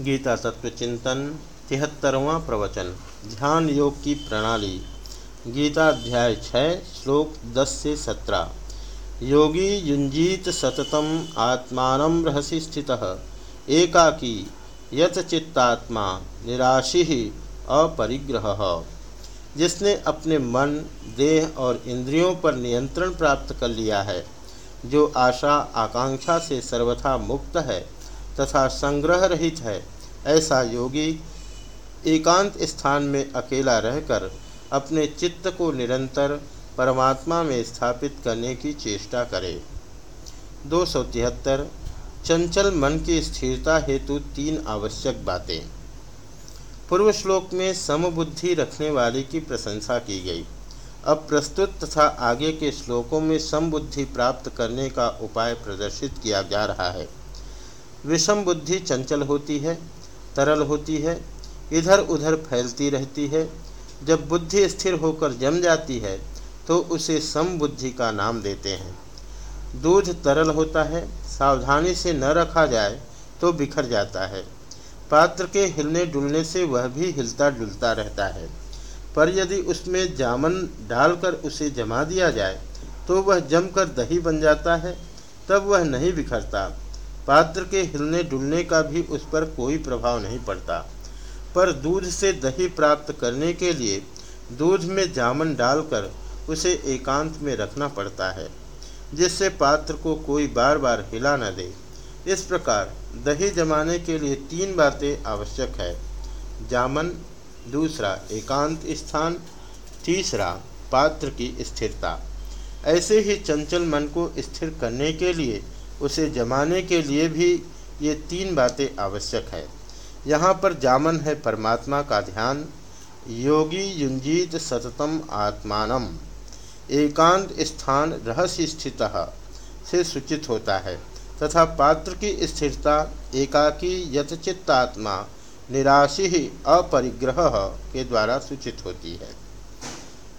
गीता तत्व चिंतन तिहत्तरवां प्रवचन, ध्यान योग की प्रणाली गीता अध्याय छः, श्लोक दस से सत्रह। योगी युंजीत सततम आत्मान रहसी स्थित, एकाकी यत चित्तात्मा निराशि अपरिग्रह। जिसने अपने मन, देह और इंद्रियों पर नियंत्रण प्राप्त कर लिया है, जो आशा आकांक्षा से सर्वथा मुक्त है तथा संग्रह रहित है, ऐसा योगी एकांत स्थान में अकेला रहकर अपने चित्त को निरंतर परमात्मा में स्थापित करने की चेष्टा करे। दो सौ तिहत्तर, चंचल मन की स्थिरता हेतु तीन आवश्यक बातें। पूर्व श्लोक में समबुद्धि रखने वाले की प्रशंसा की गई। अब प्रस्तुत तथा आगे के श्लोकों में समबुद्धि प्राप्त करने का उपाय प्रदर्शित किया जा रहा है। विषम बुद्धि चंचल होती है, तरल होती है, इधर उधर फैलती रहती है। जब बुद्धि स्थिर होकर जम जाती है तो उसे सम बुद्धि का नाम देते हैं। दूध तरल होता है, सावधानी से न रखा जाए तो बिखर जाता है। पात्र के हिलने डुलने से वह भी हिलता डुलता रहता है। पर यदि उसमें जामन डालकर उसे जमा दिया जाए तो वह जमकर दही बन जाता है, तब वह नहीं बिखरता। पात्र के हिलने डुलने का भी उस पर कोई प्रभाव नहीं पड़ता। पर दूध से दही प्राप्त करने के लिए दूध में जामन डालकर उसे एकांत में रखना पड़ता है, जिससे पात्र को कोई बार बार हिला न दे। इस प्रकार दही जमाने के लिए तीन बातें आवश्यक है। जामन, दूसरा एकांत स्थान, तीसरा पात्र की स्थिरता। ऐसे ही चंचल मन को स्थिर करने के लिए उसे जमाने के लिए भी ये तीन बातें आवश्यक है। यहाँ पर जामन है परमात्मा का ध्यान, योगी युंजीत सततम आत्मान एकांत स्थान रहस्य स्थित से सूचित होता है, तथा पात्र की स्थिरता, एकाकी यथचित्तात्मा निराशि अपरिग्रह के द्वारा सूचित होती है।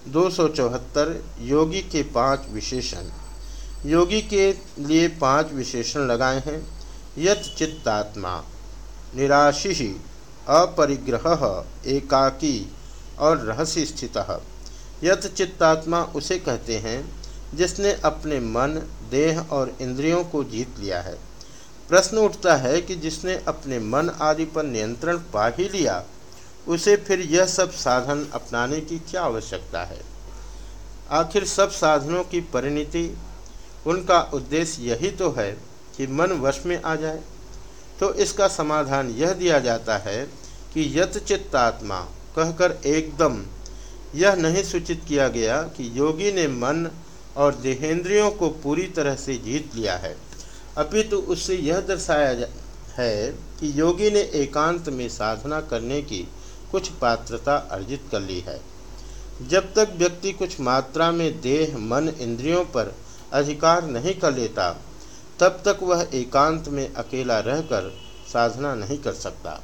दो सौ चौहत्तर, योगी के पाँच विशेषण। योगी के लिए पाँच विशेषण लगाए हैं। यत चित्तात्मा निराशि अपरिग्रह, एकाकी और रहस्य स्थित। यत चित्तात्मा उसे कहते हैं, जिसने अपने मन, देह और इंद्रियों को जीत लिया है। प्रश्न उठता है कि जिसने अपने मन आदि पर नियंत्रण पा ही लिया, उसे फिर यह सब साधन अपनाने की क्या आवश्यकता है? आखिर सब साधनों की परिणति उनका उद्देश्य यही तो है कि मन वश में आ जाए। तो इसका समाधान यह दिया जाता है कि यत चित्तात्मा कहकर एकदम, यह नहीं सूचित किया गया कि योगी ने मन और देहेंद्रियों को पूरी तरह से जीत लिया है। अपितु उससे यह दर्शाया है कि योगी ने एकांत में साधना करने की कुछ पात्रता अर्जित कर ली है। जब तक व्यक्ति कुछ मात्रा में देह, मन, इंद्रियों पर अधिकार नहीं कर लेता, तब तक वह एकांत में अकेला रहकर साधना नहीं कर सकता।